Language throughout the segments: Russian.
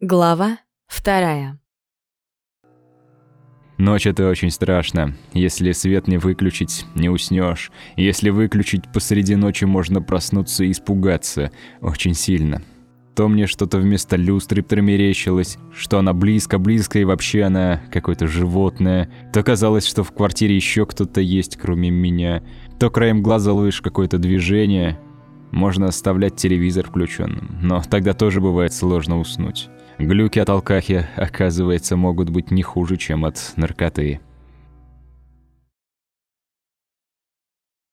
Глава вторая. Ночь это очень страшно. Если свет не выключить, не уснешь. Если выключить посреди ночи, можно проснуться и испугаться. Очень сильно. То мне что-то вместо люстры промерещилось, что она близко-близко и вообще она какое-то животное. То казалось, что в квартире еще кто-то есть, кроме меня. То краем глаза ловишь какое-то движение. Можно оставлять телевизор включенным, но тогда тоже бывает сложно уснуть. Глюки от алкахи, оказывается, могут быть не хуже, чем от наркоты.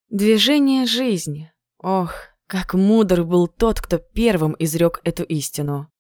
Движение жизни. Ох, как мудр был тот, кто первым изрек эту истину.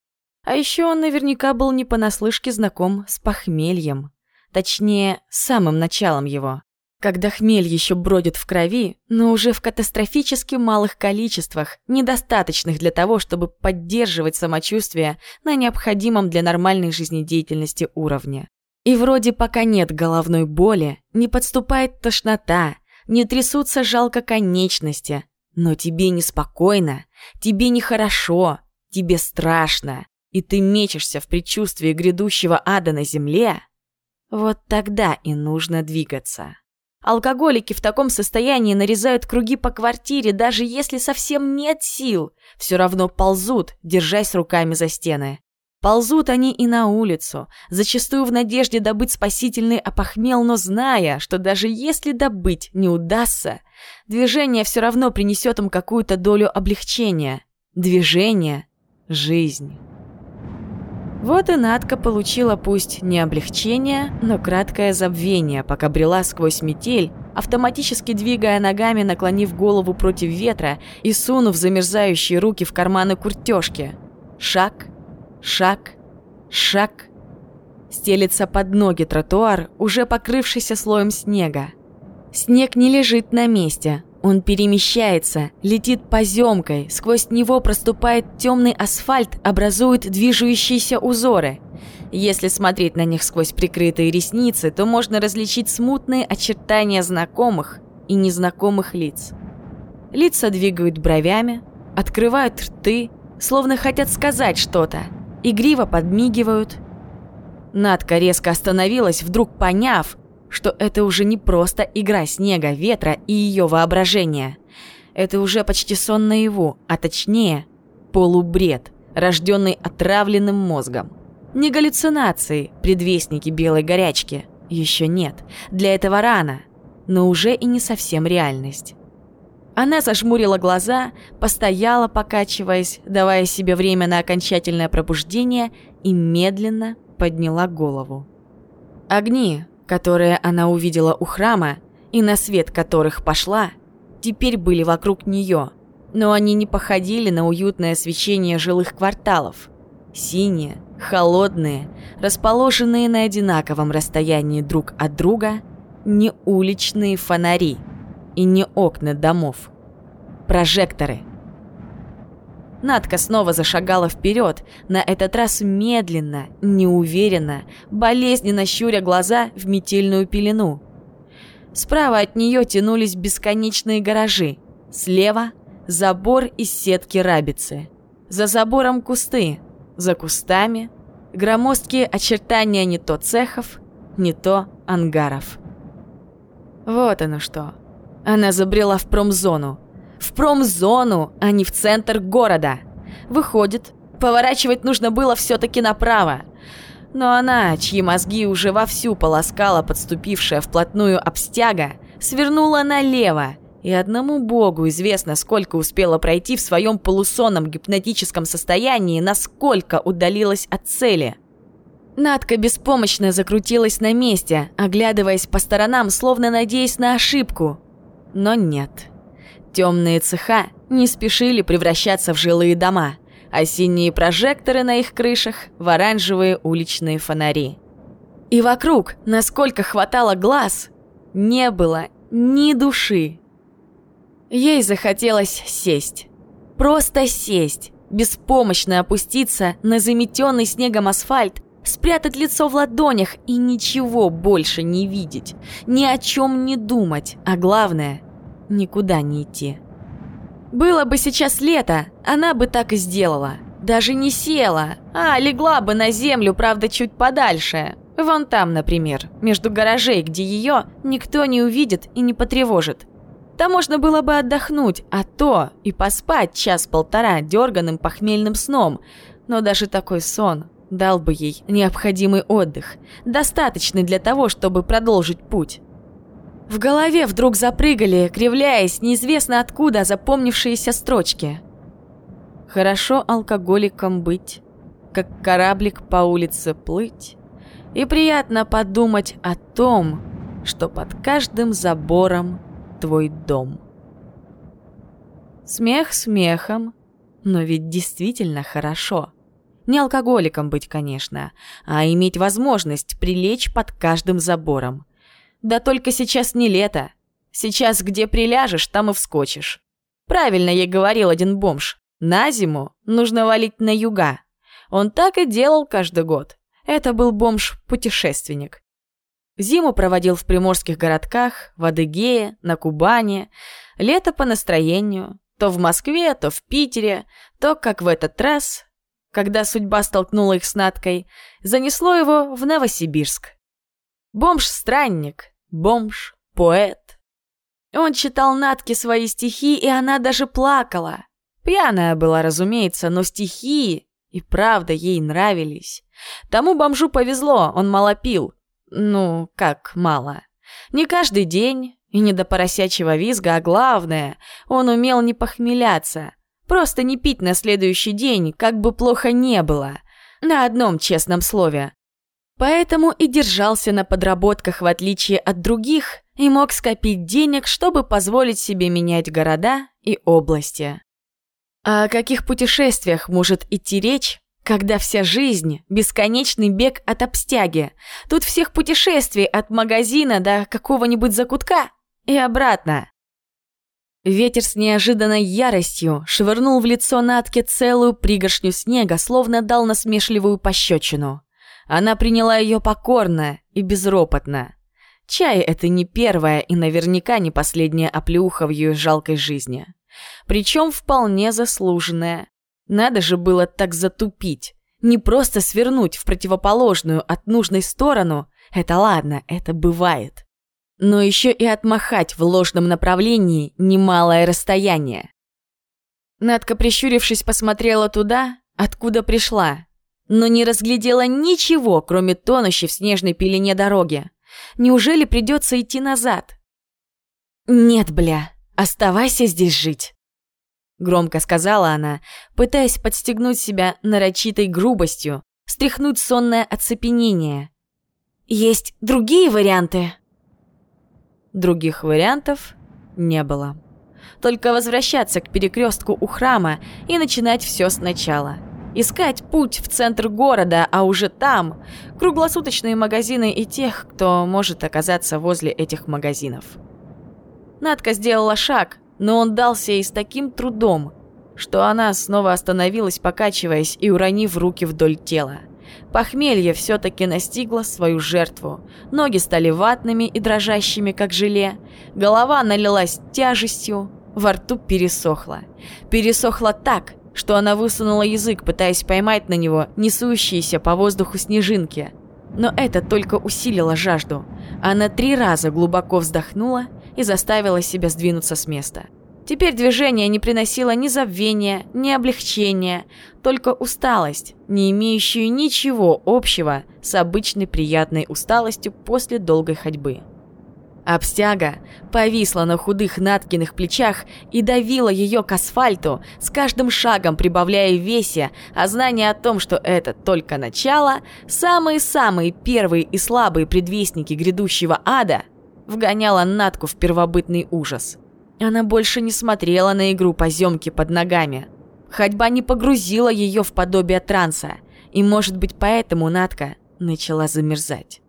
А еще он наверняка был не понаслышке знаком с похмельем. Точнее, самым началом его когда хмель еще бродит в крови, но уже в катастрофически малых количествах, недостаточных для того, чтобы поддерживать самочувствие на необходимом для нормальной жизнедеятельности уровне. И вроде пока нет головной боли, не подступает тошнота, не трясутся жалко конечности, но тебе неспокойно, тебе нехорошо, тебе страшно, и ты мечешься в предчувствии грядущего ада на земле, вот тогда и нужно двигаться. Алкоголики в таком состоянии нарезают круги по квартире, даже если совсем нет сил. Все равно ползут, держась руками за стены. Ползут они и на улицу, зачастую в надежде добыть спасительный опохмел, но зная, что даже если добыть не удастся, движение все равно принесет им какую-то долю облегчения. Движение – жизнь. Вот и Надка получила пусть не облегчение, но краткое забвение, пока брела сквозь метель, автоматически двигая ногами, наклонив голову против ветра и сунув замерзающие руки в карманы куртёжки. Шаг, шаг, шаг. Стелится под ноги тротуар, уже покрывшийся слоем снега. Снег не лежит на месте, он перемещается, летит поземкой, сквозь него проступает темный асфальт, образует движущиеся узоры. Если смотреть на них сквозь прикрытые ресницы, то можно различить смутные очертания знакомых и незнакомых лиц. Лица двигают бровями, открывают рты, словно хотят сказать что-то, игриво подмигивают. Надка резко остановилась, вдруг поняв, что это уже не просто игра снега, ветра и ее воображения. Это уже почти сон наяву, а точнее полубред, рожденный отравленным мозгом. Не галлюцинации, предвестники белой горячки. Еще нет, для этого рано, но уже и не совсем реальность. Она зажмурила глаза, постояла, покачиваясь, давая себе время на окончательное пробуждение и медленно подняла голову. Огни, которые она увидела у храма и на свет которых пошла, теперь были вокруг нее, но они не походили на уютное свечение жилых кварталов. Синие, холодные, расположенные на одинаковом расстоянии друг от друга, не уличные фонари и не окна домов. Прожекторы – Надка снова зашагала вперед, на этот раз медленно, неуверенно, болезненно щуря глаза в метельную пелену. Справа от нее тянулись бесконечные гаражи. Слева – забор из сетки рабицы. За забором кусты. За кустами – громоздкие очертания не то цехов, не то ангаров. Вот оно что. Она забрела в промзону – в промзону, а не в центр города. Выходит, поворачивать нужно было все-таки направо. Но она, чьи мозги уже вовсю полоскала подступившая вплотную обстяга, свернула налево, и одному богу известно, сколько успела пройти в своем полусонном гипнотическом состоянии, насколько удалилась от цели. Надка беспомощно закрутилась на месте, оглядываясь по сторонам, словно надеясь на ошибку. Но нет. Темные цеха не спешили превращаться в жилые дома, а синие прожекторы на их крышах в оранжевые уличные фонари. И вокруг, насколько хватало глаз, не было ни души. Ей захотелось сесть. Просто сесть, беспомощно опуститься на заметенный снегом асфальт, спрятать лицо в ладонях и ничего больше не видеть, ни о чем не думать, а главное никуда не идти. Было бы сейчас лето, она бы так и сделала. Даже не села, а легла бы на землю, правда, чуть подальше. Вон там, например, между гаражей, где ее никто не увидит и не потревожит. Там можно было бы отдохнуть, а то и поспать час-полтора дерганым похмельным сном. Но даже такой сон дал бы ей необходимый отдых, достаточный для того, чтобы продолжить путь. В голове вдруг запрыгали, кривляясь, неизвестно откуда запомнившиеся строчки. «Хорошо алкоголиком быть, как кораблик по улице плыть, и приятно подумать о том, что под каждым забором твой дом». Смех смехом, но ведь действительно хорошо. Не алкоголиком быть, конечно, а иметь возможность прилечь под каждым забором – да только сейчас не лето. Сейчас где приляжешь, там и вскочишь. Правильно ей говорил один бомж. На зиму нужно валить на юга. Он так и делал каждый год. Это был бомж-путешественник. Зиму проводил в приморских городках, в Адыгее, на Кубани. Лето по настроению. То в Москве, то в Питере, то, как в этот раз, когда судьба столкнула их с Надкой, занесло его в Новосибирск. Бомж-странник, бомж, поэт. Он читал Натке свои стихи, и она даже плакала. Пьяная была, разумеется, но стихи и правда ей нравились. Тому бомжу повезло, он мало пил. Ну, как мало. Не каждый день и не до поросячьего визга, а главное, он умел не похмеляться. Просто не пить на следующий день, как бы плохо не было. На одном честном слове. Поэтому и держался на подработках в отличие от других и мог скопить денег, чтобы позволить себе менять города и области. А о каких путешествиях может идти речь, когда вся жизнь – бесконечный бег от обстяги? Тут всех путешествий от магазина до какого-нибудь закутка и обратно. Ветер с неожиданной яростью швырнул в лицо Натке целую пригоршню снега, словно дал насмешливую пощечину. Она приняла ее покорно и безропотно. Чай — это не первая и наверняка не последняя оплеуха в ее жалкой жизни. Причем вполне заслуженная. Надо же было так затупить. Не просто свернуть в противоположную от нужной сторону. Это ладно, это бывает. Но еще и отмахать в ложном направлении немалое расстояние. Надка, прищурившись, посмотрела туда, откуда пришла, но не разглядела ничего, кроме тонущей в снежной пелене дороги. Неужели придется идти назад? «Нет, бля, оставайся здесь жить», — громко сказала она, пытаясь подстегнуть себя нарочитой грубостью, стряхнуть сонное оцепенение. «Есть другие варианты?» Других вариантов не было. Только возвращаться к перекрестку у храма и начинать все сначала — искать путь в центр города, а уже там круглосуточные магазины и тех, кто может оказаться возле этих магазинов. Надка сделала шаг, но он дался ей с таким трудом, что она снова остановилась, покачиваясь и уронив руки вдоль тела. Похмелье все-таки настигло свою жертву. Ноги стали ватными и дрожащими, как желе. Голова налилась тяжестью, во рту пересохло. Пересохло так, что она высунула язык, пытаясь поймать на него несущиеся по воздуху снежинки. Но это только усилило жажду. Она три раза глубоко вздохнула и заставила себя сдвинуться с места. Теперь движение не приносило ни забвения, ни облегчения, только усталость, не имеющую ничего общего с обычной приятной усталостью после долгой ходьбы. Обстяга повисла на худых Наткиных плечах и давила ее к асфальту, с каждым шагом прибавляя весе, а знание о том, что это только начало, самые-самые первые и слабые предвестники грядущего ада, вгоняло Натку в первобытный ужас. Она больше не смотрела на игру поземки под ногами. Ходьба не погрузила ее в подобие транса, и, может быть, поэтому Натка начала замерзать.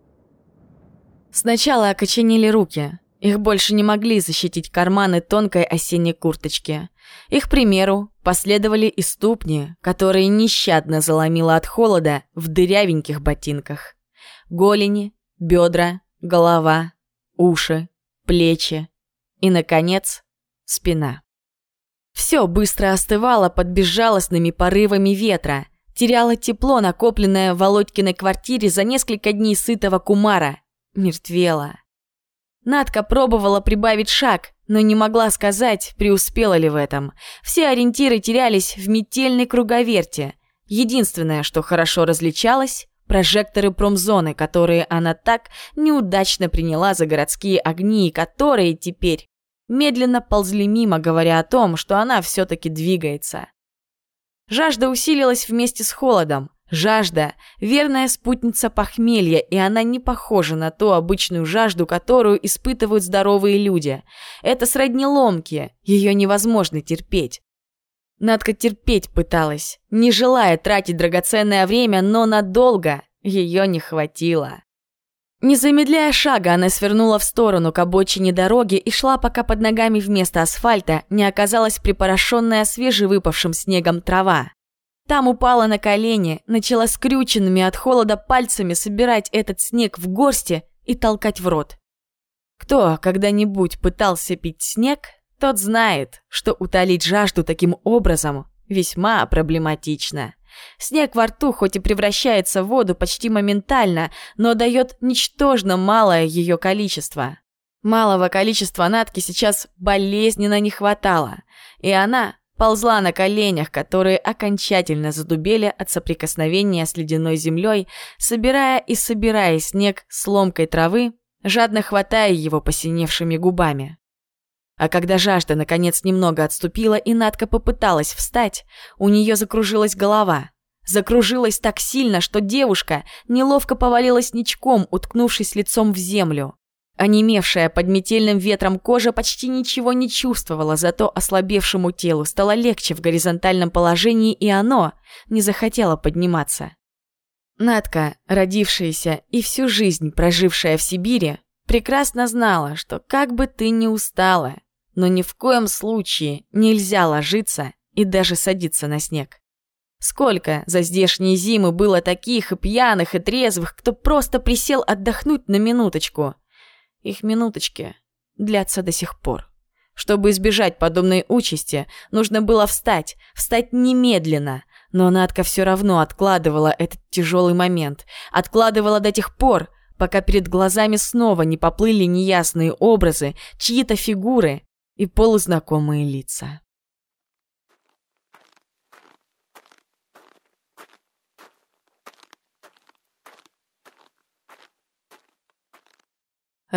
Сначала окоченели руки. Их больше не могли защитить карманы тонкой осенней курточки. Их примеру последовали и ступни, которые нещадно заломило от холода в дырявеньких ботинках. Голени, бедра, голова, уши, плечи и, наконец, спина. Все быстро остывало под безжалостными порывами ветра, теряло тепло, накопленное в Володькиной квартире за несколько дней сытого кумара. Мертвело. Надка пробовала прибавить шаг, но не могла сказать, преуспела ли в этом. Все ориентиры терялись в метельной круговерте. Единственное, что хорошо различалось – прожекторы промзоны, которые она так неудачно приняла за городские огни, и которые теперь медленно ползли мимо, говоря о том, что она все-таки двигается. Жажда усилилась вместе с холодом. Жажда – верная спутница похмелья, и она не похожа на ту обычную жажду, которую испытывают здоровые люди. Это сродни ломки, ее невозможно терпеть. Надка терпеть пыталась, не желая тратить драгоценное время, но надолго ее не хватило. Не замедляя шага, она свернула в сторону к обочине дороги и шла, пока под ногами вместо асфальта не оказалась припорошенная свежевыпавшим снегом трава. Там упала на колени, начала скрюченными от холода пальцами собирать этот снег в горсти и толкать в рот. Кто когда-нибудь пытался пить снег, тот знает, что утолить жажду таким образом весьма проблематично. Снег во рту хоть и превращается в воду почти моментально, но дает ничтожно малое ее количество. Малого количества натки сейчас болезненно не хватало, и она ползла на коленях, которые окончательно задубели от соприкосновения с ледяной землей, собирая и собирая снег с ломкой травы, жадно хватая его посиневшими губами. А когда жажда наконец немного отступила и Надка попыталась встать, у нее закружилась голова. Закружилась так сильно, что девушка неловко повалилась ничком, уткнувшись лицом в землю. Онемевшая под метельным ветром кожа почти ничего не чувствовала, зато ослабевшему телу стало легче в горизонтальном положении, и оно не захотело подниматься. Надка, родившаяся и всю жизнь прожившая в Сибири, прекрасно знала, что как бы ты ни устала, но ни в коем случае нельзя ложиться и даже садиться на снег. Сколько за здешние зимы было таких и пьяных, и трезвых, кто просто присел отдохнуть на минуточку – их минуточки длятся до сих пор. Чтобы избежать подобной участи, нужно было встать, встать немедленно. Но Надка все равно откладывала этот тяжелый момент. Откладывала до тех пор, пока перед глазами снова не поплыли неясные образы, чьи-то фигуры и полузнакомые лица.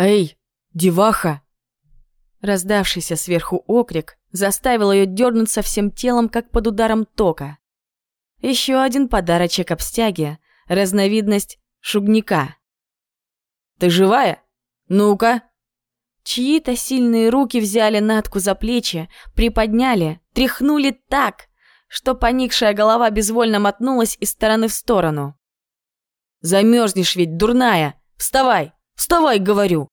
«Эй, деваха!» Раздавшийся сверху окрик заставил ее дернуться всем телом, как под ударом тока. Еще один подарочек обстяги, разновидность шугника. «Ты живая? Ну-ка!» Чьи-то сильные руки взяли Натку за плечи, приподняли, тряхнули так, что поникшая голова безвольно мотнулась из стороны в сторону. «Замерзнешь ведь, дурная! Вставай!» Вставай, говорю!»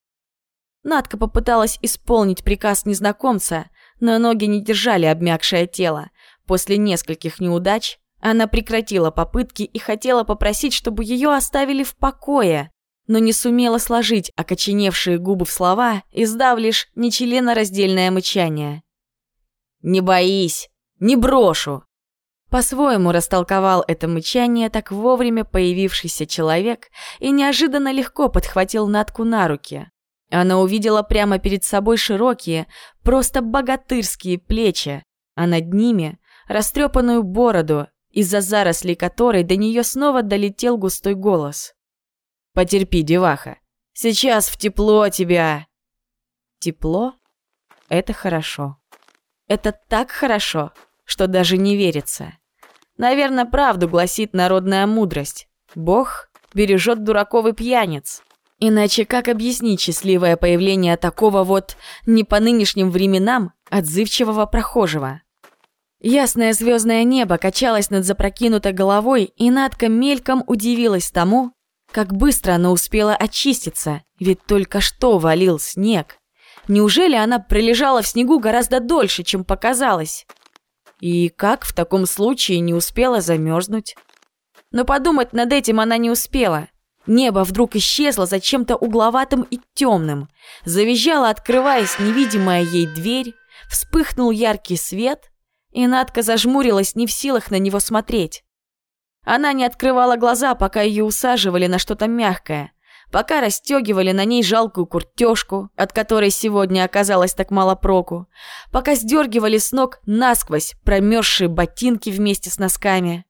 Надка попыталась исполнить приказ незнакомца, но ноги не держали обмякшее тело. После нескольких неудач она прекратила попытки и хотела попросить, чтобы ее оставили в покое, но не сумела сложить окоченевшие губы в слова, издав лишь нечленораздельное мычание. «Не боись! Не брошу!» По-своему растолковал это мычание так вовремя появившийся человек и неожиданно легко подхватил Натку на руки. Она увидела прямо перед собой широкие, просто богатырские плечи, а над ними растрепанную бороду, из-за зарослей которой до нее снова долетел густой голос. «Потерпи, деваха, сейчас в тепло тебя!» Тепло — это хорошо. Это так хорошо, что даже не верится. Наверное, правду гласит народная мудрость. Бог бережет дураков и пьяниц. Иначе как объяснить счастливое появление такого вот, не по нынешним временам, отзывчивого прохожего? Ясное звездное небо качалось над запрокинутой головой, и Надка мельком удивилась тому, как быстро она успела очиститься, ведь только что валил снег. Неужели она пролежала в снегу гораздо дольше, чем показалось? И как в таком случае не успела замерзнуть? Но подумать над этим она не успела. Небо вдруг исчезло за чем-то угловатым и темным. Завизжала, открываясь невидимая ей дверь, вспыхнул яркий свет, и Надка зажмурилась, не в силах на него смотреть. Она не открывала глаза, пока ее усаживали на что-то мягкое, пока расстегивали на ней жалкую куртежку, от которой сегодня оказалось так мало проку, пока сдергивали с ног насквозь промерзшие ботинки вместе с носками.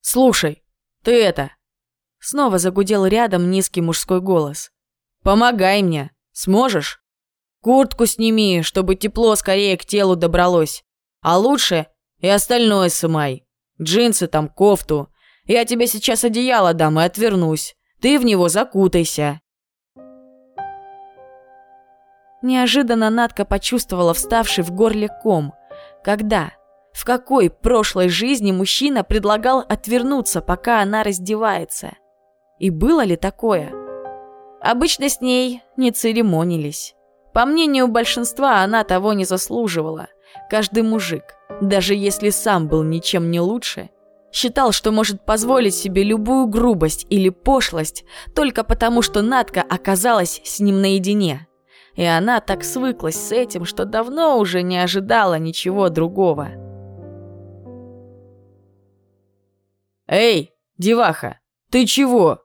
«Слушай, ты это...» Снова загудел рядом низкий мужской голос. «Помогай мне, сможешь? Куртку сними, чтобы тепло скорее к телу добралось. А лучше и остальное сымай. Джинсы там, кофту. Я тебе сейчас одеяло дам и отвернусь. Ты в него закутайся». Неожиданно Надка почувствовала вставший в горле ком. Когда? В какой прошлой жизни мужчина предлагал отвернуться, пока она раздевается? И было ли такое? Обычно с ней не церемонились. По мнению большинства, она того не заслуживала. Каждый мужик, даже если сам был ничем не лучше, Считал, что может позволить себе любую грубость или пошлость только потому, что Натка оказалась с ним наедине. И она так свыклась с этим, что давно уже не ожидала ничего другого. «Эй, деваха, ты чего?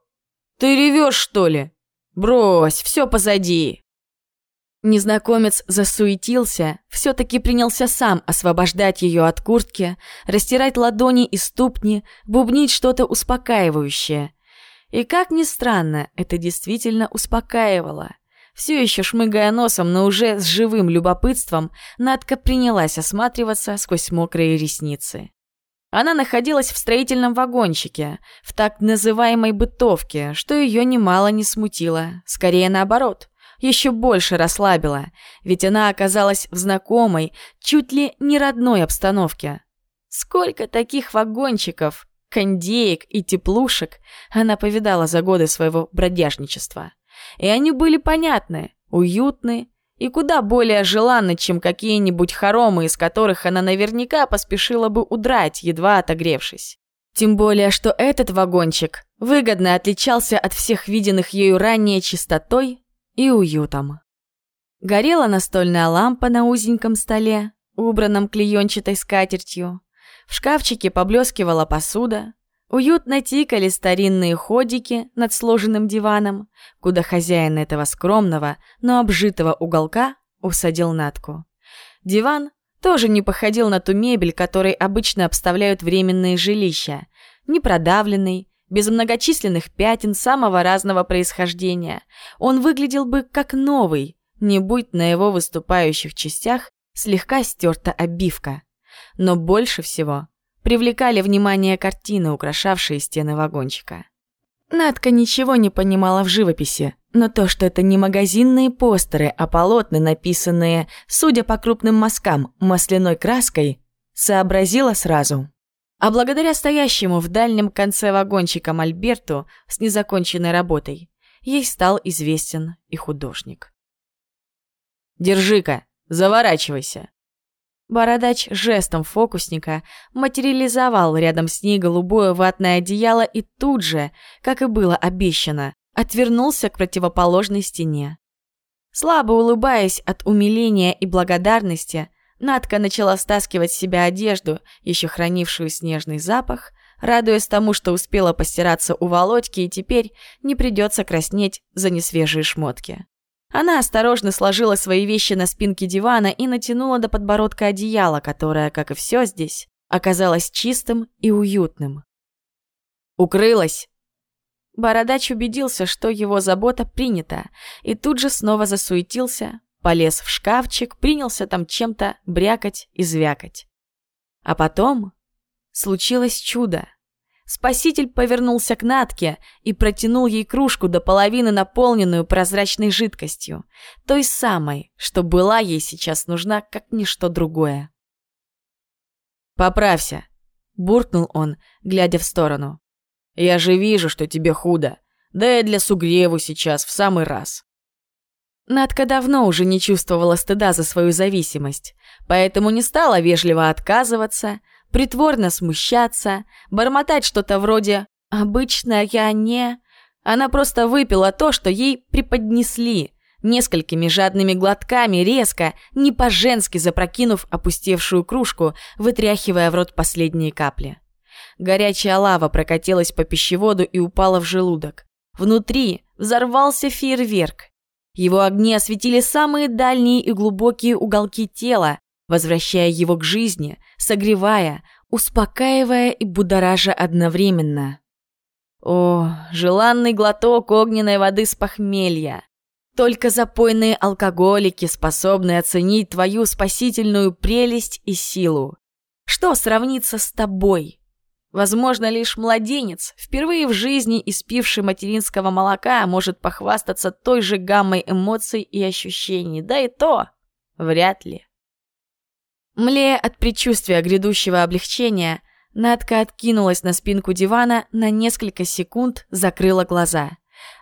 Ты ревешь, что ли? Брось, все позади!» Незнакомец засуетился, все-таки принялся сам освобождать ее от куртки, растирать ладони и ступни, бубнить что-то успокаивающее. И как ни странно, это действительно успокаивало. Все еще шмыгая носом, но уже с живым любопытством, Надка принялась осматриваться сквозь мокрые ресницы. Она находилась в строительном вагончике, в так называемой бытовке, что ее немало не смутило, скорее наоборот еще больше расслабила, ведь она оказалась в знакомой, чуть ли не родной обстановке. Сколько таких вагончиков, кондеек и теплушек она повидала за годы своего бродяжничества. И они были понятны, уютны и куда более желанны, чем какие-нибудь хоромы, из которых она наверняка поспешила бы удрать, едва отогревшись. Тем более, что этот вагончик выгодно отличался от всех виденных ею ранее чистотой и уютом. Горела настольная лампа на узеньком столе, убранном клеенчатой скатертью. В шкафчике поблескивала посуда. Уютно тикали старинные ходики над сложенным диваном, куда хозяин этого скромного, но обжитого уголка усадил Натку. Диван тоже не походил на ту мебель, которой обычно обставляют временные жилища. Не продавленный, без многочисленных пятен самого разного происхождения. Он выглядел бы как новый, не будь на его выступающих частях слегка стерта обивка. Но больше всего привлекали внимание картины, украшавшие стены вагончика. Надка ничего не понимала в живописи, но то, что это не магазинные постеры, а полотна, написанные, судя по крупным мазкам, масляной краской, сообразила сразу. А благодаря стоящему в дальнем конце вагончика Мольберту с незаконченной работой, ей стал известен и художник. «Держи-ка, заворачивайся!» Бородач жестом фокусника материализовал рядом с ней голубое ватное одеяло и тут же, как и было обещано, отвернулся к противоположной стене. Слабо улыбаясь от умиления и благодарности, Надка начала стаскивать с себя одежду, еще хранившую снежный запах, радуясь тому, что успела постираться у Володьки и теперь не придется краснеть за несвежие шмотки. Она осторожно сложила свои вещи на спинке дивана и натянула до подбородка одеяло, которое, как и все здесь, оказалось чистым и уютным. «Укрылась!» Бородач убедился, что его забота принята, и тут же снова засуетился, Полез в шкафчик, принялся там чем-то брякать и звякать. А потом случилось чудо. Спаситель повернулся к Натке и протянул ей кружку до половины наполненную прозрачной жидкостью, той самой, что была ей сейчас нужна, как ничто другое. «Поправься», — буркнул он, глядя в сторону. «Я же вижу, что тебе худо, да и для сугреву сейчас в самый раз». Надка давно уже не чувствовала стыда за свою зависимость, поэтому не стала вежливо отказываться, притворно смущаться, бормотать что-то вроде «обычно я не...» Она просто выпила то, что ей преподнесли, несколькими жадными глотками, резко, не по-женски запрокинув опустевшую кружку, вытряхивая в рот последние капли. Горячая лава прокатилась по пищеводу и упала в желудок. Внутри взорвался фейерверк. Его огни осветили самые дальние и глубокие уголки тела, возвращая его к жизни, согревая, успокаивая и будоража одновременно. О, желанный глоток огненной воды с похмелья. Только запойные алкоголики способны оценить твою спасительную прелесть и силу. Что сравнится с тобой? Возможно, лишь младенец, впервые в жизни испивший материнского молока, может похвастаться той же гаммой эмоций и ощущений. Да и то вряд ли. Млея от предчувствия грядущего облегчения, Надка откинулась на спинку дивана, на несколько секунд закрыла глаза.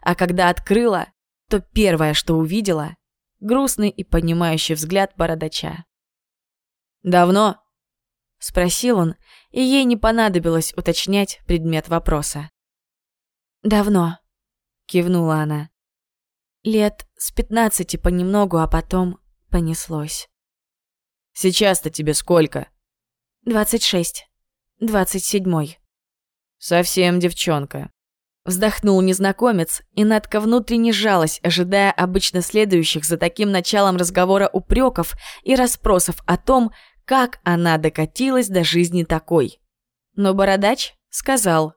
А когда открыла, то первое, что увидела — грустный и понимающий взгляд бородача. «Давно?» — спросил он, и ей не понадобилось уточнять предмет вопроса. «Давно», — кивнула она. «Лет с пятнадцати понемногу, а потом понеслось». «Сейчас-то тебе сколько?» «Двадцать шесть. Двадцать седьмой». «Совсем девчонка». Вздохнул незнакомец, и Надка внутренне жалась, ожидая обычно следующих за таким началом разговора упреков и расспросов о том, как она докатилась до жизни такой. Но бородач сказал.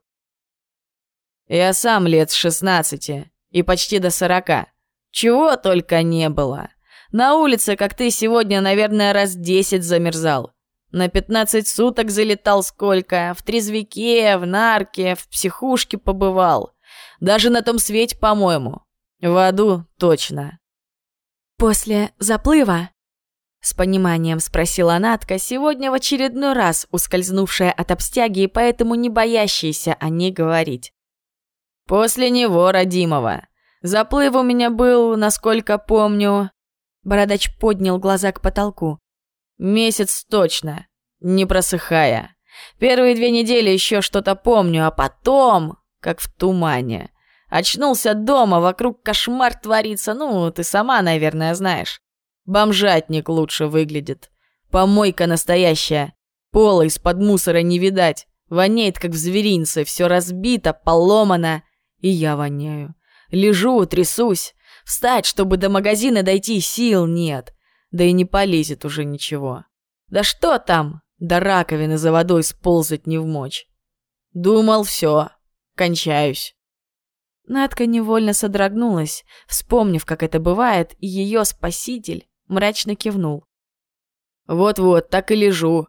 «Я сам лет с шестнадцати и почти до сорока. Чего только не было. На улице, как ты сегодня, наверное, раз десять замерзал. На пятнадцать суток залетал сколько, в трезвике, в нарке, в психушке побывал. Даже на том свете, по-моему. В аду точно. После заплыва? С пониманием спросила Натка, сегодня в очередной раз ускользнувшая от обстяги и поэтому не боящаяся о ней говорить. После него, родимого. Заплыв у меня был, насколько помню... Бородач поднял глаза к потолку. Месяц точно, не просыхая. Первые две недели еще что-то помню, а потом, как в тумане. Очнулся дома, вокруг кошмар творится, ну, ты сама, наверное, знаешь. Бомжатник лучше выглядит. Помойка настоящая. Пола из-под мусора не видать. Воняет, как в зверинце, все разбито, поломано. И я воняю. Лежу, трясусь. Встать, чтобы до магазина дойти, сил нет. Да и не полезет уже ничего. Да что там? До раковины за водой сползать не в мочь. Думал, все, кончаюсь. Надка невольно содрогнулась, вспомнив, как это бывает, и ее спаситель мрачно кивнул. Вот-вот, так и лежу.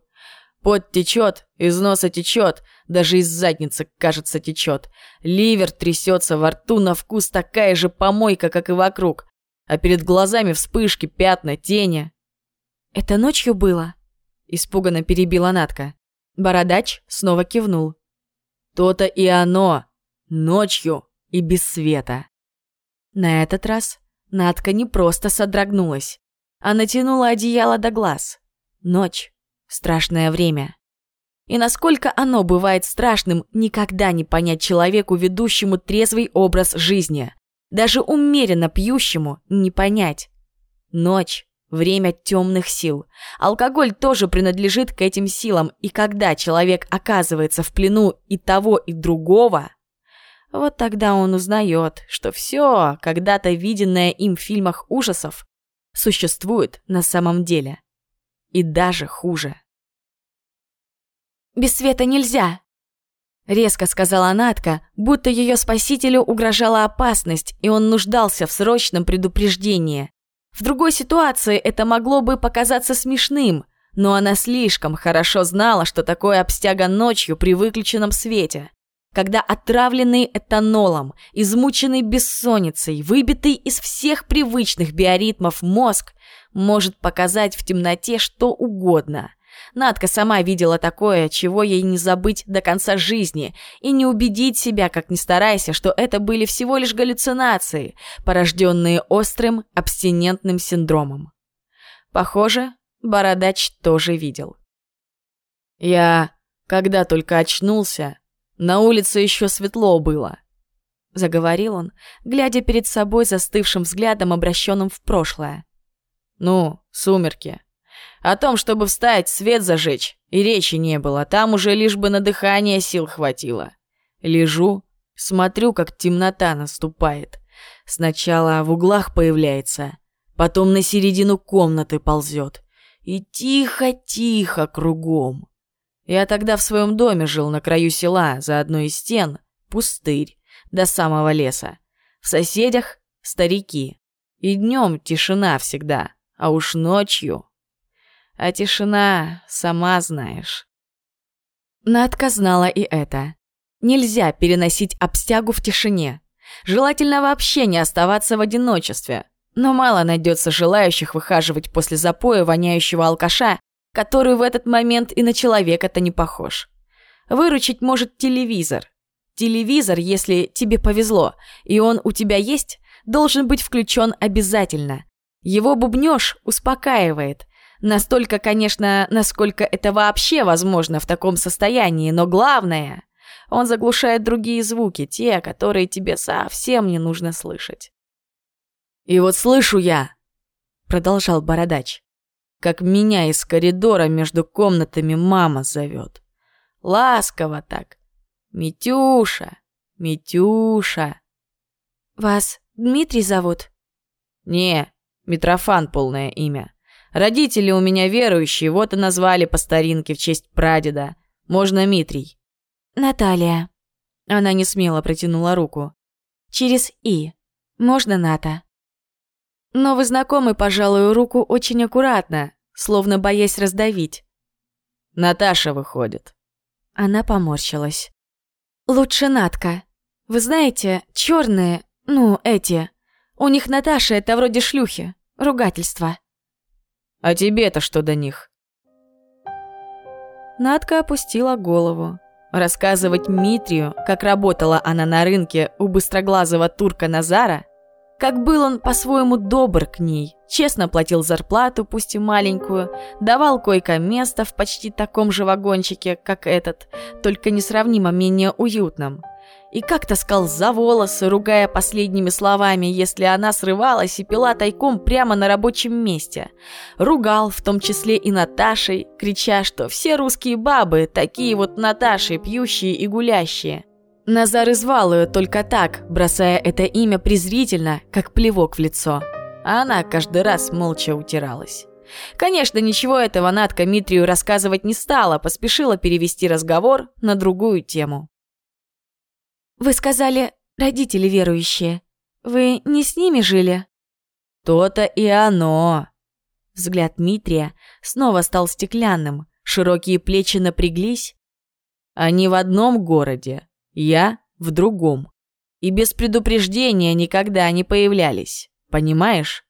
Пот течет, из носа течет, даже из задницы, кажется, течет. Ливер трясется во рту на вкус такая же помойка, как и вокруг а перед глазами вспышки, пятна, тени. «Это ночью было?» – испуганно перебила Натка. Бородач снова кивнул. «То-то и оно! Ночью и без света!» На этот раз Натка не просто содрогнулась, а натянула одеяло до глаз. Ночь – страшное время. И насколько оно бывает страшным, никогда не понять человеку, ведущему трезвый образ жизни. Даже умеренно пьющему не понять. Ночь – время темных сил. Алкоголь тоже принадлежит к этим силам, и когда человек оказывается в плену и того, и другого, вот тогда он узнает, что все, когда-то виденное им в фильмах ужасов, существует на самом деле. И даже хуже. «Без света нельзя!» Резко сказала Натка, будто ее спасителю угрожала опасность, и он нуждался в срочном предупреждении. В другой ситуации это могло бы показаться смешным, но она слишком хорошо знала, что такое обстяга ночью при выключенном свете. Когда отравленный этанолом, измученный бессонницей, выбитый из всех привычных биоритмов мозг может показать в темноте что угодно – Надка сама видела такое, чего ей не забыть до конца жизни, и не убедить себя, как ни старайся, что это были всего лишь галлюцинации, порожденные острым абстинентным синдромом. Похоже, Бородач тоже видел. Я, когда только очнулся, на улице еще светло было. — заговорил он, глядя перед собой застывшим взглядом, обращенным в прошлое. «Ну, сумерки. О том, чтобы встать, свет зажечь, и речи не было, там уже лишь бы на дыхание сил хватило. Лежу, смотрю, как темнота наступает. Сначала в углах появляется, потом на середину комнаты ползет. И тихо-тихо кругом. Я тогда в своем доме жил на краю села, за одной из стен, пустырь, до самого леса. В соседях старики. И днем тишина всегда, а уж ночью... А тишина, сама знаешь. Надка знала и это. Нельзя переносить обстягу в тишине. Желательно вообще не оставаться в одиночестве. Но мало найдется желающих выхаживать после запоя воняющего алкаша, который в этот момент и на человека-то не похож. Выручить может телевизор. Телевизор, если тебе повезло, и он у тебя есть, должен быть включен обязательно. Его бубнёж успокаивает. Настолько, конечно, насколько это вообще возможно в таком состоянии, но главное, он заглушает другие звуки, те, которые тебе совсем не нужно слышать. «И вот слышу я», — продолжал Бородач, «как меня из коридора между комнатами мама зовет. Ласково так. Митюша, Митюша». «Вас Дмитрий зовут?» «Не, Митрофан полное имя. Родители у меня верующие, вот и назвали по старинке в честь прадеда. Можно Митрий». «Наталья». Она не смело протянула руку. «Через «и». Можно Ната?» Новый знакомый пожалуй руку очень аккуратно, словно боясь раздавить. Наташа выходит. Она поморщилась. «Лучше Натка. Вы знаете, черные, ну, эти. У них Наташа это вроде шлюхи. Ругательство». «А тебе-то что до них?» Натка опустила голову. Рассказывать Митрию, как работала она на рынке у быстроглазого турка Назара, как был он по-своему добр к ней, честно платил зарплату, пусть и маленькую, давал койко-место в почти таком же вагончике, как этот, только несравнимо менее уютном. И как таскал за волосы, ругая последними словами, если она срывалась и пила тайком прямо на рабочем месте. Ругал, в том числе и Наташей, крича, что все русские бабы такие вот Наташи, пьющие и гулящие. Назар и звал ее только так, бросая это имя презрительно, как плевок в лицо. А она каждый раз молча утиралась. Конечно, ничего этого Надка Митрию рассказывать не стала, поспешила перевести разговор на другую тему. «Вы сказали, родители верующие. Вы не с ними жили?» «То-то и оно!» Взгляд Митрия снова стал стеклянным, широкие плечи напряглись. «Они в одном городе, я в другом. И без предупреждения никогда не появлялись. Понимаешь?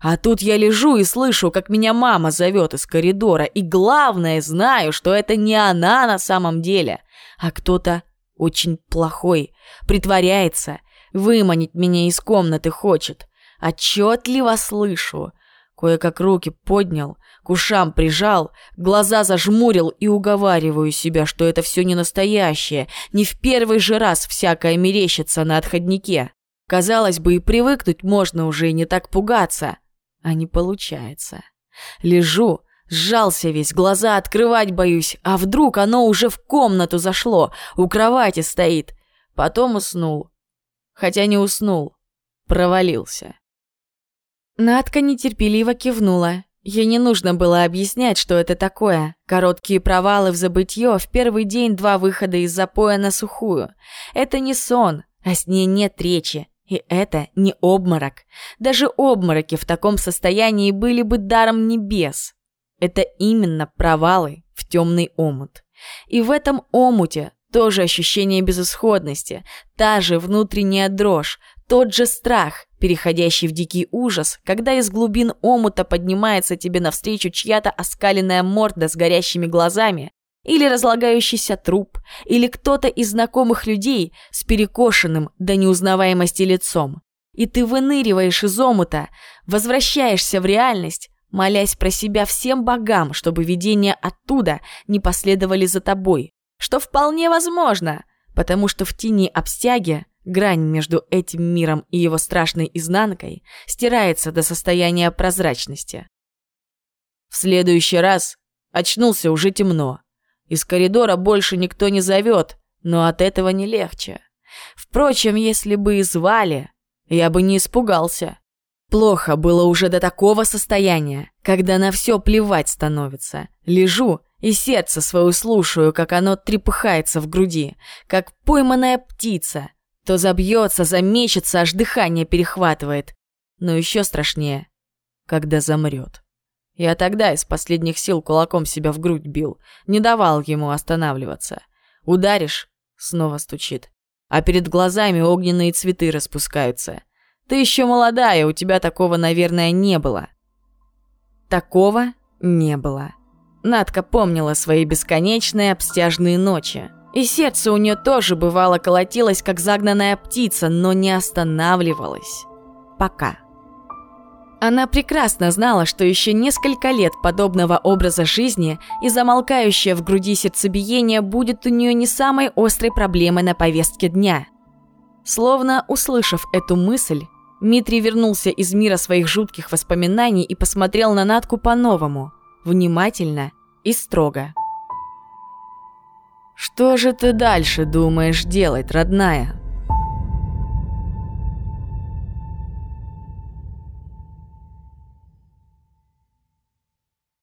А тут я лежу и слышу, как меня мама зовет из коридора, и главное, знаю, что это не она на самом деле, а кто-то очень плохой, притворяется, выманить меня из комнаты хочет. Отчетливо слышу. Кое-как руки поднял, к ушам прижал, глаза зажмурил и уговариваю себя, что это все не настоящее, не в первый же раз всякое мерещится на отходнике. Казалось бы, и привыкнуть можно уже и не так пугаться, а не получается. Лежу, сжался весь, глаза открывать боюсь, а вдруг оно уже в комнату зашло, у кровати стоит. Потом уснул. Хотя не уснул, провалился. Надка нетерпеливо кивнула, Ей не нужно было объяснять, что это такое. Короткие провалы в забытье в первый день два выхода из запоя на сухую. Это не сон, а с ней нет речи. И это не обморок. Даже обмороки в таком состоянии были бы даром небес. Это именно провалы в темный омут. И в этом омуте тоже ощущение безысходности, та же внутренняя дрожь, тот же страх, переходящий в дикий ужас, когда из глубин омута поднимается тебе навстречу чья-то оскаленная морда с горящими глазами, или разлагающийся труп, или кто-то из знакомых людей с перекошенным до неузнаваемости лицом. И ты выныриваешь из омута, возвращаешься в реальность, молясь про себя всем богам, чтобы видения оттуда не последовали за тобой. Что вполне возможно, потому что в тени обстяги Грань между этим миром и его страшной изнанкой стирается до состояния прозрачности. В следующий раз очнулся уже темно. Из коридора больше никто не зовет, но от этого не легче. Впрочем, если бы и звали, я бы не испугался. Плохо было уже до такого состояния, когда на все плевать становится. Лежу и сердце свое слушаю, как оно трепыхается в груди, как пойманная птица. То забьется, замечется, аж дыхание перехватывает. Но еще страшнее, когда замрет. Я тогда из последних сил кулаком себя в грудь бил, не давал ему останавливаться. Ударишь — снова стучит. А перед глазами огненные цветы распускаются. Ты еще молодая, у тебя такого, наверное, не было. Такого не было. Надка помнила свои бесконечные обстяжные ночи. И сердце у нее тоже бывало колотилось, как загнанная птица, но не останавливалось. Пока. Она прекрасно знала, что еще несколько лет подобного образа жизни и замолкающее в груди сердцебиение будет у нее не самой острой проблемой на повестке дня. Словно услышав эту мысль, Митрий вернулся из мира своих жутких воспоминаний и посмотрел на Натку по-новому, внимательно и строго. «Что же ты дальше думаешь делать, родная?»